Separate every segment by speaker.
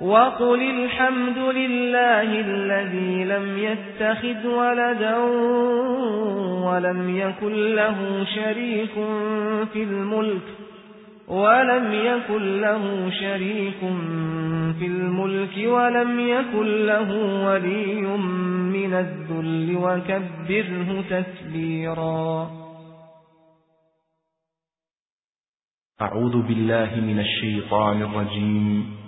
Speaker 1: وقل الحمد لله الذي لم يتخذ ولدا ولم يكن له شريك في الملك ولم يكن له شريك في الملك ولم يكن له ولي من الذل وكبره تكبيرا.
Speaker 2: أعوذ بالله من الشيطان الرجيم.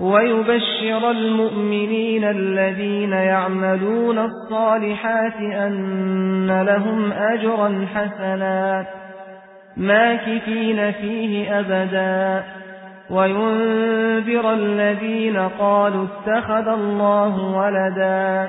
Speaker 1: ويبشر المؤمنين الذين يعملون الصالحات أن لهم أجرا حسنا ماكثين فيه أبدا. وينذر الذين قالوا اتخذ الله ولدا.